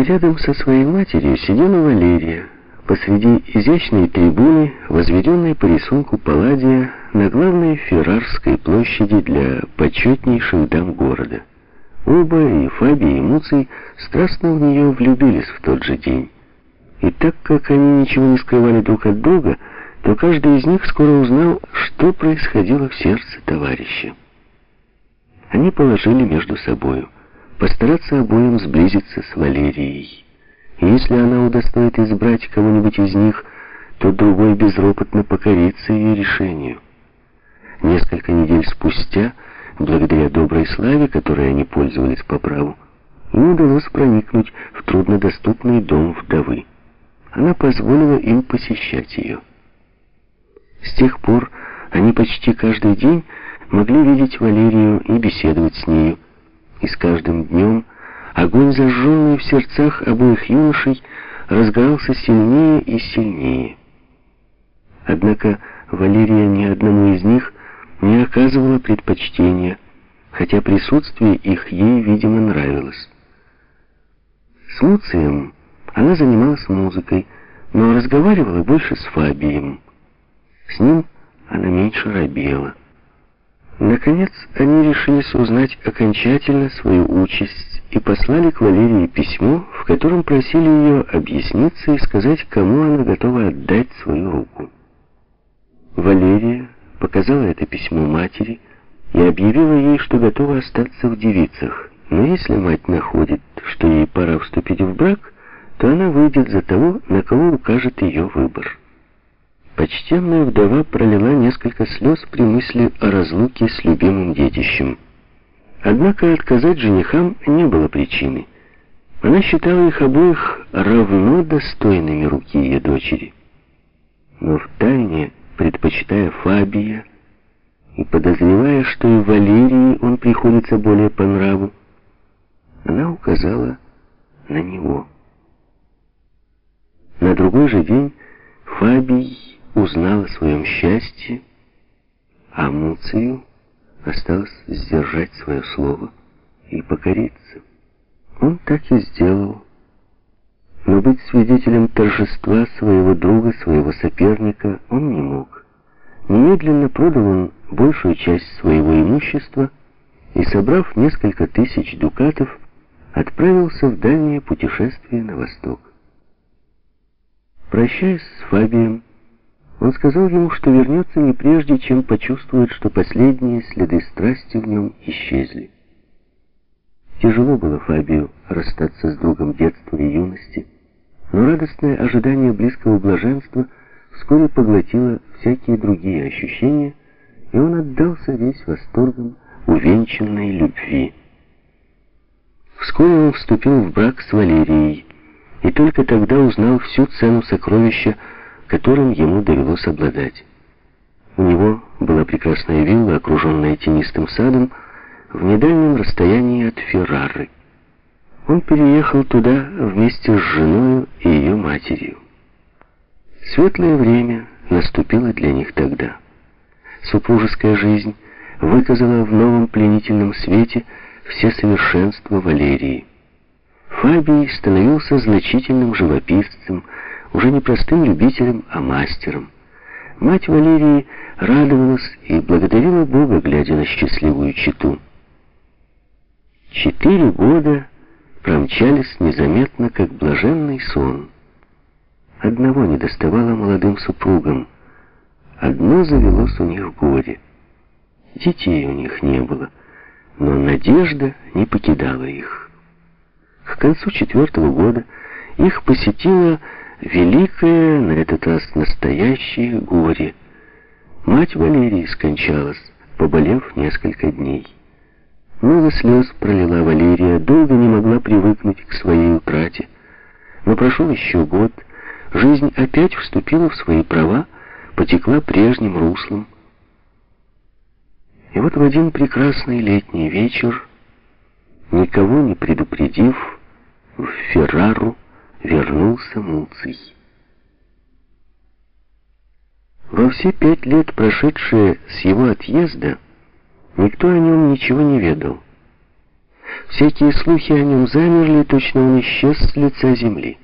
Рядом со своей матерью сидела Валерия, посреди изящной трибуны, возведенной по рисунку Палладия на главной Феррарской площади для почетнейших дам города. Оба, и Фаби, и Муций, страстно в нее влюбились в тот же день. И так как они ничего не скрывали друг от друга, то каждый из них скоро узнал, что происходило в сердце товарища. Они положили между собою постараться обоим сблизиться с Валерией. Если она удостоит избрать кого-нибудь из них, то другой безропотно покорится ее решению. Несколько недель спустя, благодаря доброй славе, которой они пользовались по праву, им удалось проникнуть в труднодоступный дом вдовы. Она позволила им посещать ее. С тех пор они почти каждый день могли видеть Валерию и беседовать с нею, и с каждым днем огонь, зажженный в сердцах обоих юношей, разгорался сильнее и сильнее. Однако Валерия ни одному из них не оказывала предпочтения, хотя присутствие их ей, видимо, нравилось. С Муцием она занималась музыкой, но разговаривала больше с Фабием. С ним она меньше робела. Наконец, они решились узнать окончательно свою участь и послали к Валерии письмо, в котором просили ее объясниться и сказать, кому она готова отдать свою руку. Валерия показала это письмо матери и объявила ей, что готова остаться в девицах. Но если мать находит, что ей пора вступить в брак, то она выйдет за того, на кого укажет ее выбор. Почтенная вдова пролила несколько слез при мысли о разлуке с любимым детищем. Однако отказать женихам не было причины. Она считала их обоих равно достойными руки ее дочери. Но втайне, предпочитая Фабия и подозревая, что и Валерии он приходится более по нраву, она указала на него. На другой же день Фабий узнал о своем счастье, а Муцию осталось сдержать свое слово и покориться. Он так и сделал. Но быть свидетелем торжества своего друга, своего соперника он не мог. Немедленно продал он большую часть своего имущества и, собрав несколько тысяч дукатов, отправился в дальнее путешествие на восток. Прощаясь с Фабием, он сказал ему, что вернется не прежде, чем почувствует, что последние следы страсти в нем исчезли. Тяжело было Фабию расстаться с другом детства и юности, но радостное ожидание близкого блаженства вскоре поглотило всякие другие ощущения, и он отдался весь восторгом увенчанной любви. Вскоре он вступил в брак с Валерией, и только тогда узнал всю цену сокровища, которым ему довелось обладать. У него была прекрасная вилла, окруженная тенистым садом, в недальнем расстоянии от Феррары. Он переехал туда вместе с женой и ее матерью. Светлое время наступило для них тогда. Супружеская жизнь выказала в новом пленительном свете все совершенства Валерии. Фабий становился значительным живописцем, уже не простым любителем, а мастером. Мать Валерии радовалась и благодарила Бога, глядя на счастливую читу. Четыре года промчались незаметно, как блаженный сон. Одного не доставало молодым супругам. Одно завелось у них горе. Детей у них не было, но надежда не покидала их. К концу четвертого года их посетила великое, на этот раз настоящее горе. Мать Валерии скончалась, поболев несколько дней. Много слез пролила Валерия, долго не могла привыкнуть к своей утрате. Но прошел еще год, жизнь опять вступила в свои права, потекла прежним руслом. И вот в один прекрасный летний вечер, никого не предупредив, в Феррару вернулся Муций. Во все пять лет, прошедшие с его отъезда, никто о нем ничего не ведал. Всякие слухи о нем замерли, точно он исчез с лица земли.